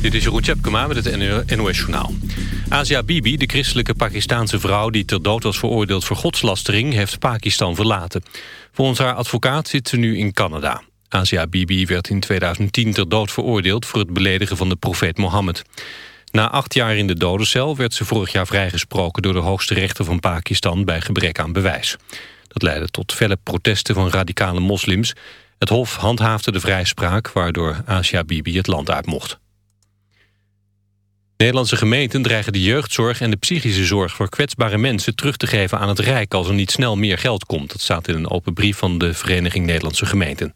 Dit is Jeroen Tjepkema met het NOS Journaal. Asia Bibi, de christelijke Pakistaanse vrouw die ter dood was veroordeeld voor godslastering, heeft Pakistan verlaten. Volgens haar advocaat zit ze nu in Canada. Asia Bibi werd in 2010 ter dood veroordeeld voor het beledigen van de profeet Mohammed. Na acht jaar in de dodencel werd ze vorig jaar vrijgesproken door de hoogste rechter van Pakistan bij gebrek aan bewijs. Dat leidde tot felle protesten van radicale moslims het Hof handhaafde de vrijspraak waardoor Asia Bibi het land uit mocht. Nederlandse gemeenten dreigen de jeugdzorg en de psychische zorg voor kwetsbare mensen terug te geven aan het Rijk als er niet snel meer geld komt. Dat staat in een open brief van de Vereniging Nederlandse Gemeenten.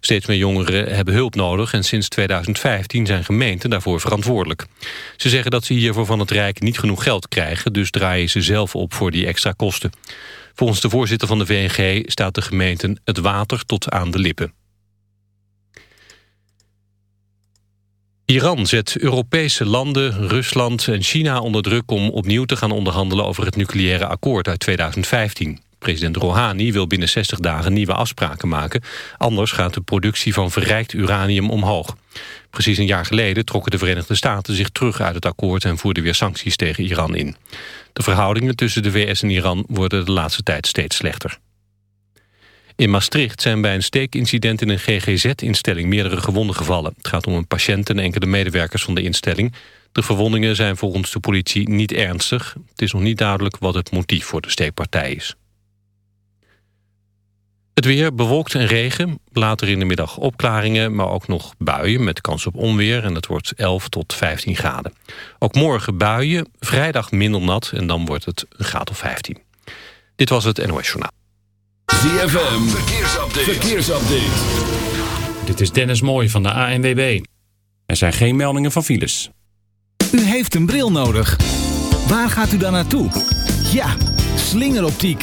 Steeds meer jongeren hebben hulp nodig en sinds 2015 zijn gemeenten daarvoor verantwoordelijk. Ze zeggen dat ze hiervoor van het Rijk niet genoeg geld krijgen, dus draaien ze zelf op voor die extra kosten. Volgens de voorzitter van de VNG staat de gemeente het water tot aan de lippen. Iran zet Europese landen, Rusland en China onder druk om opnieuw te gaan onderhandelen over het nucleaire akkoord uit 2015. President Rouhani wil binnen 60 dagen nieuwe afspraken maken. Anders gaat de productie van verrijkt uranium omhoog. Precies een jaar geleden trokken de Verenigde Staten zich terug uit het akkoord... en voerden weer sancties tegen Iran in. De verhoudingen tussen de VS en Iran worden de laatste tijd steeds slechter. In Maastricht zijn bij een steekincident in een GGZ-instelling meerdere gewonden gevallen. Het gaat om een patiënt en enkele medewerkers van de instelling. De verwondingen zijn volgens de politie niet ernstig. Het is nog niet duidelijk wat het motief voor de steekpartij is. Het weer bewolkt en regen. Later in de middag opklaringen, maar ook nog buien met kans op onweer. En dat wordt 11 tot 15 graden. Ook morgen buien, vrijdag minder nat en dan wordt het een graad of 15. Dit was het NOS Journaal. ZFM, verkeersupdate. verkeersupdate. Dit is Dennis Mooij van de ANWB. Er zijn geen meldingen van files. U heeft een bril nodig. Waar gaat u dan naartoe? Ja, slingeroptiek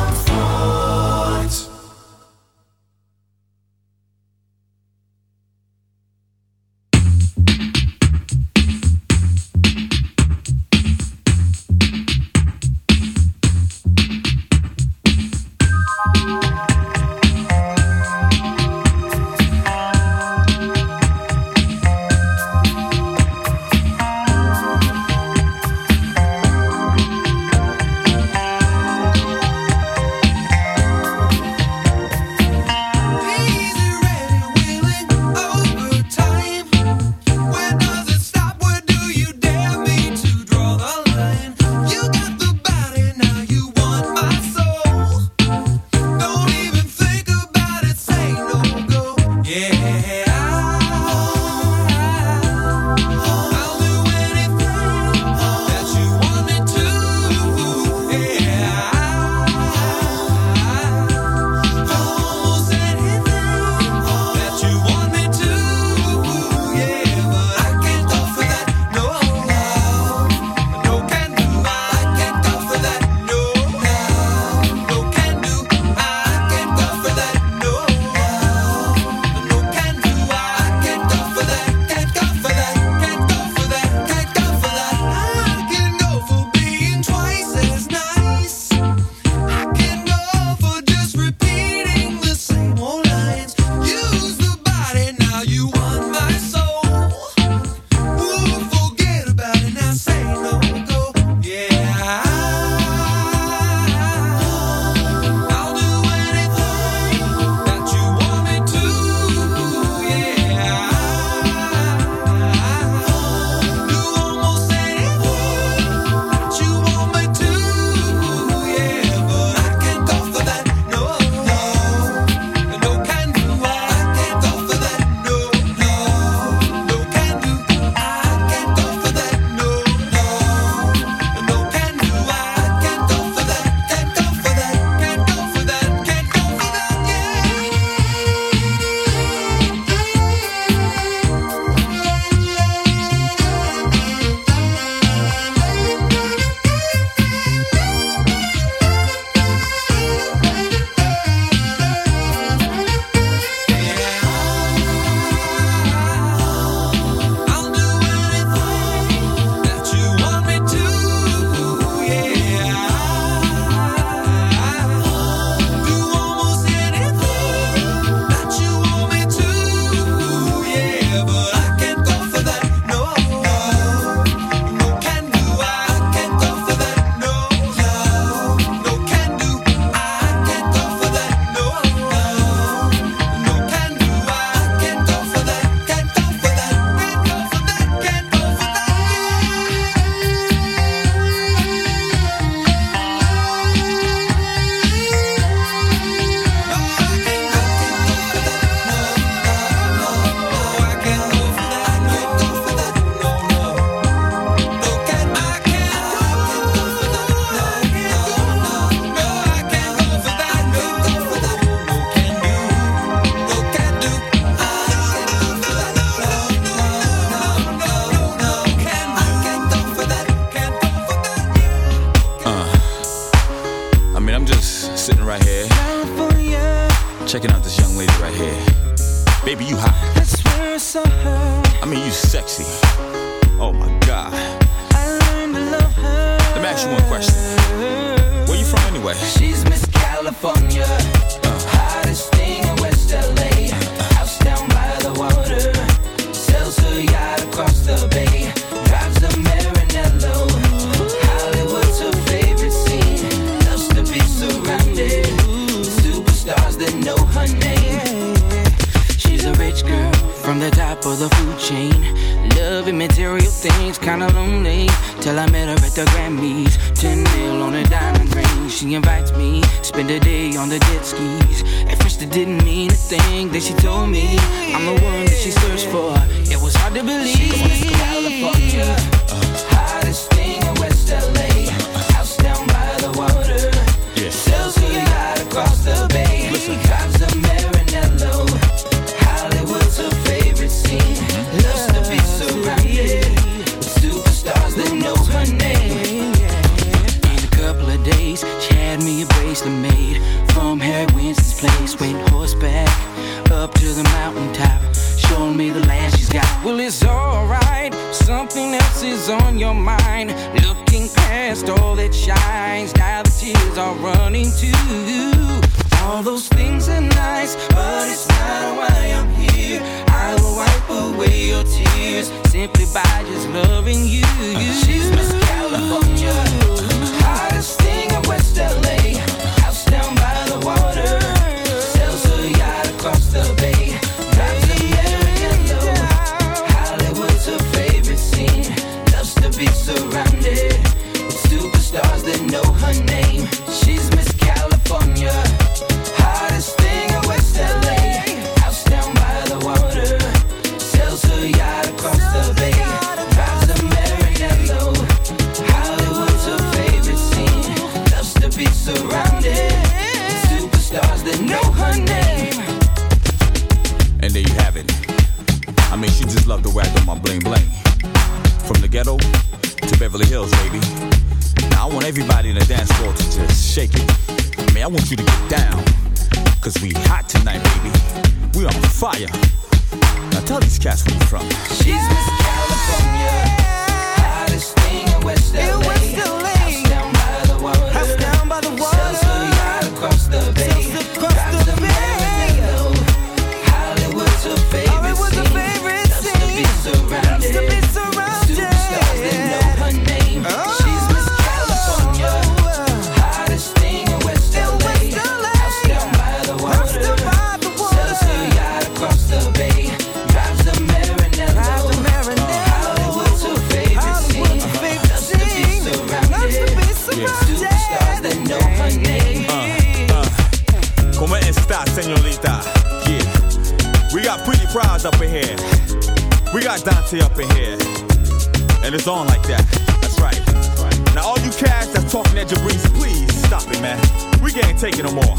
taking them all.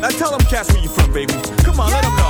Now tell them Cass, where you from, baby. Come on, yeah. let them know.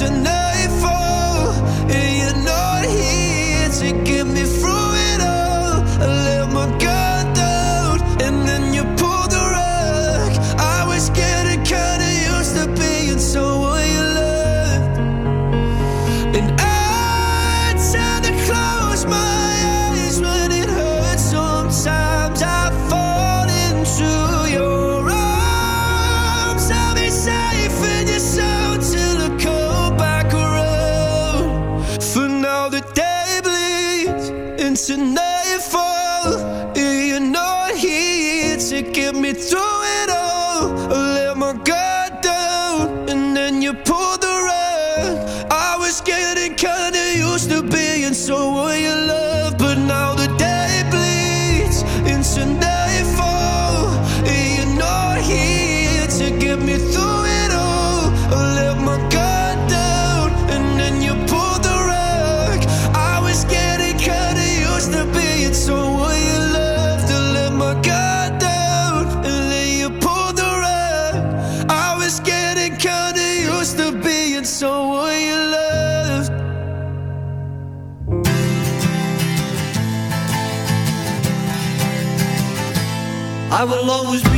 listening I will always be.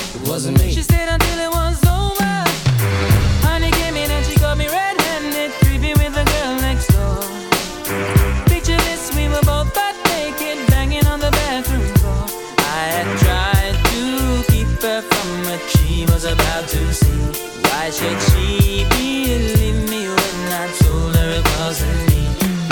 wasn't me. She stayed until it was over. Honey came in and she got me red-handed, creepy with the girl next door. Picture this, we were both butt naked, banging on the bathroom floor. I had tried to keep her from what she was about to see. Why should she believe me when I told her it wasn't me?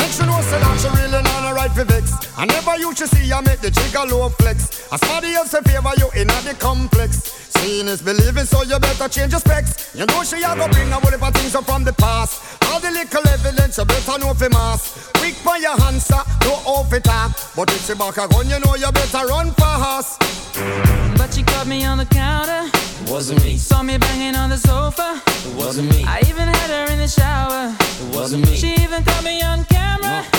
She knows so that she really not a right for vex I never used to see I make the jigger low flex As somebody else a favor you in the complex Seeing is believing, so you better change your specs. You know she a go bring a whole heap of things up from the past. All the little evidence you better know for mass. Quick by your hands, no off it up. Ah. But if she back a gun, you know you better run fast. But she caught me on the counter. Wasn't me. Saw me banging on the sofa. It wasn't me. I even had her in the shower. It wasn't me. She even caught me on camera. No.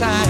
time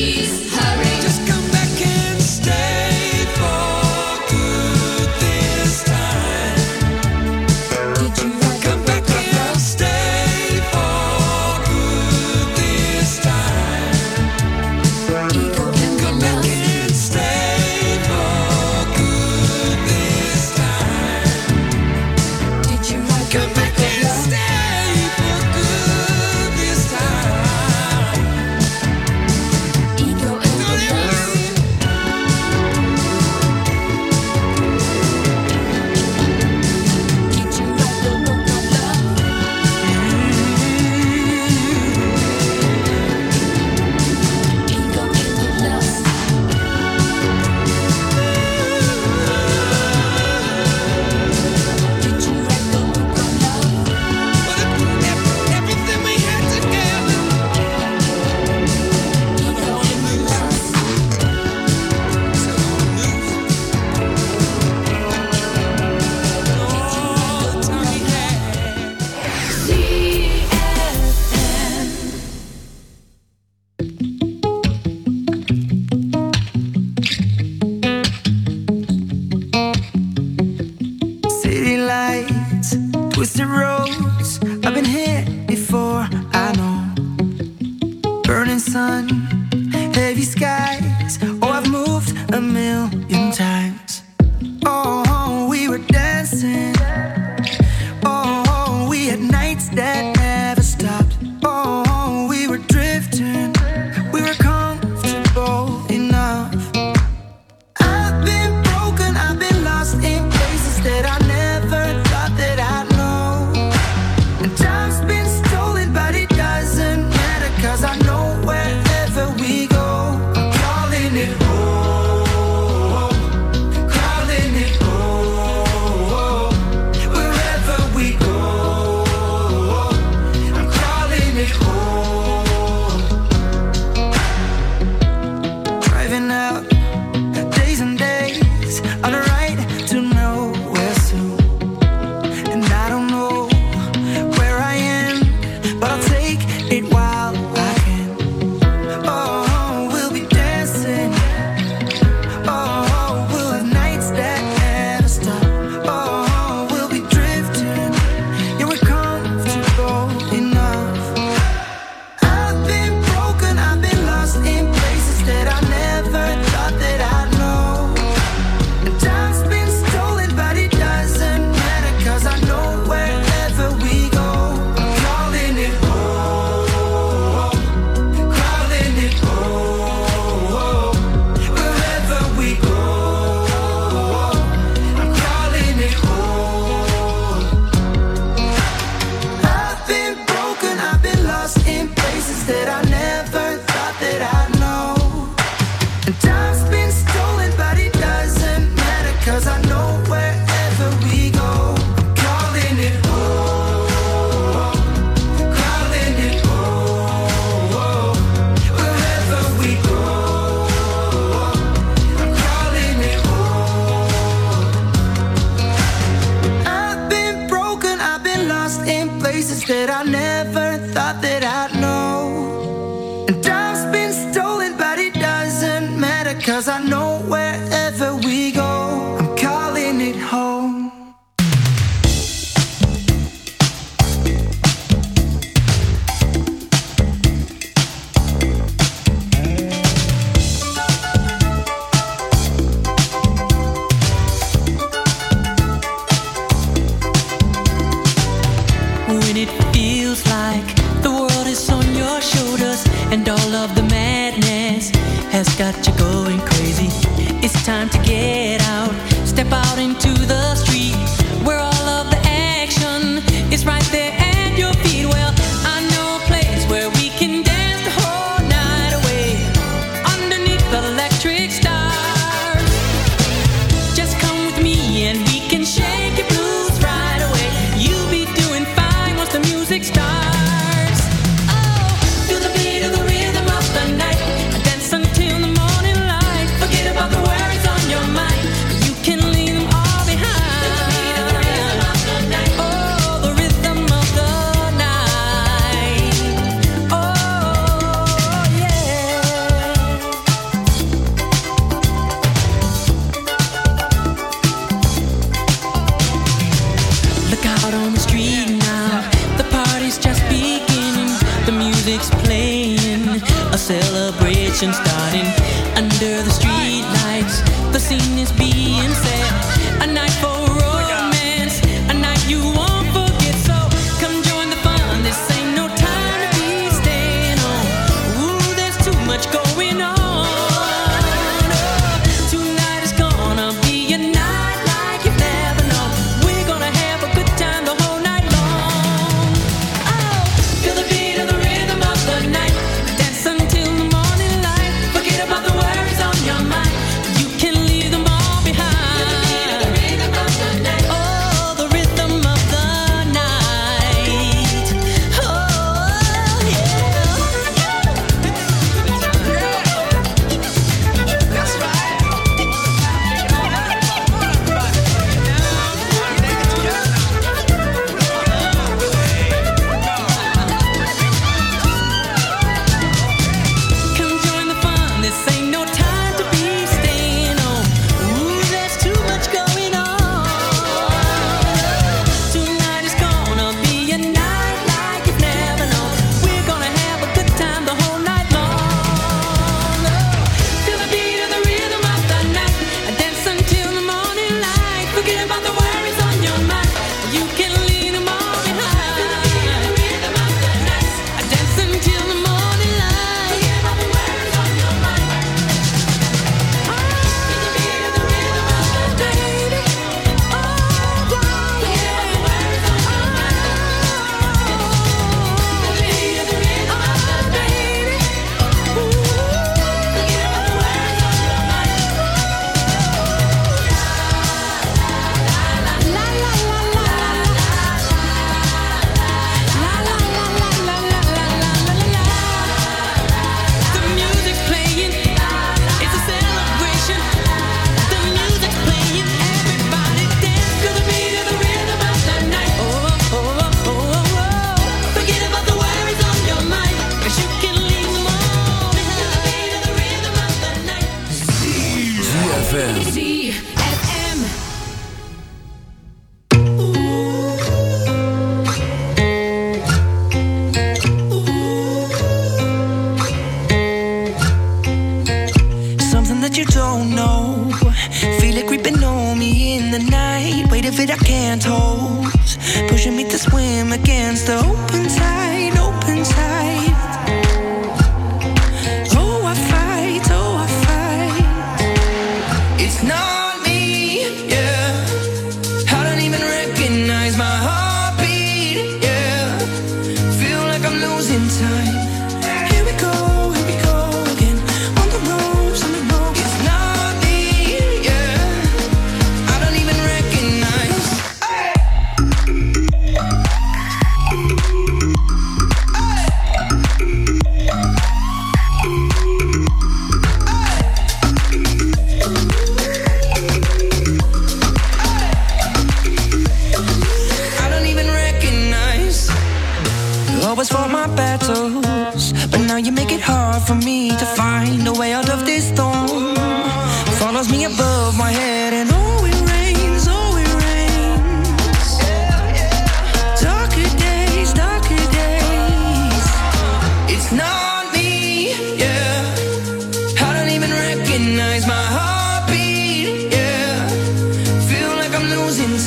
And insane. A night for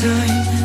time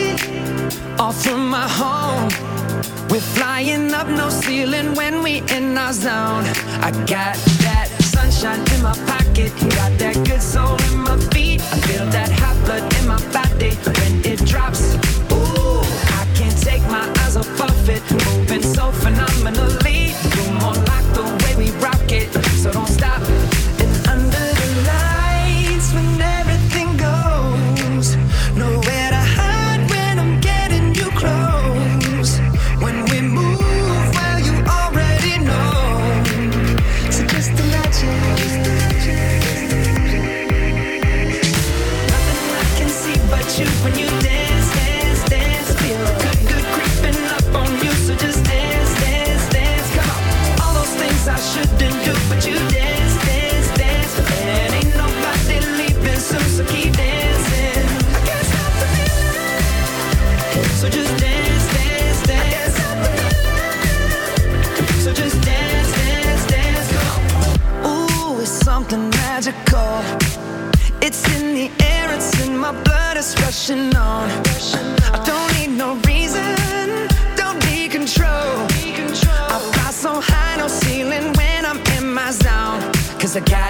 city, all from my home. We're flying up no ceiling when we in our zone. I got that sunshine in my pocket, got that good soul in my feet. I feel that hot blood in my body when it drops. Ooh, I can't take my eyes off of it, moving so phenomenally. I don't need no reason, don't be control. I fly so high, no ceiling when I'm in my I got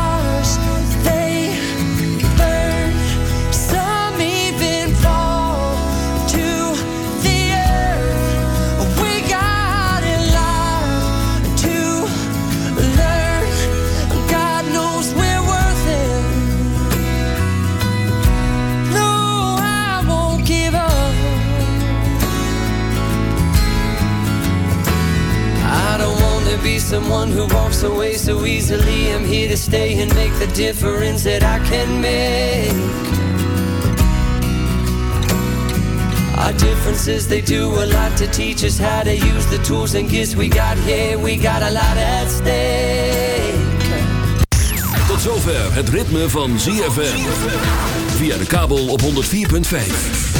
someone who walks away so easily. I'm here to stay and make the difference that I can make. Our differences, they do a lot to teach us how to use the tools and gifts we got here. We got a lot at stake. Tot zover het ritme van ZFM. Via de kabel op 104.5.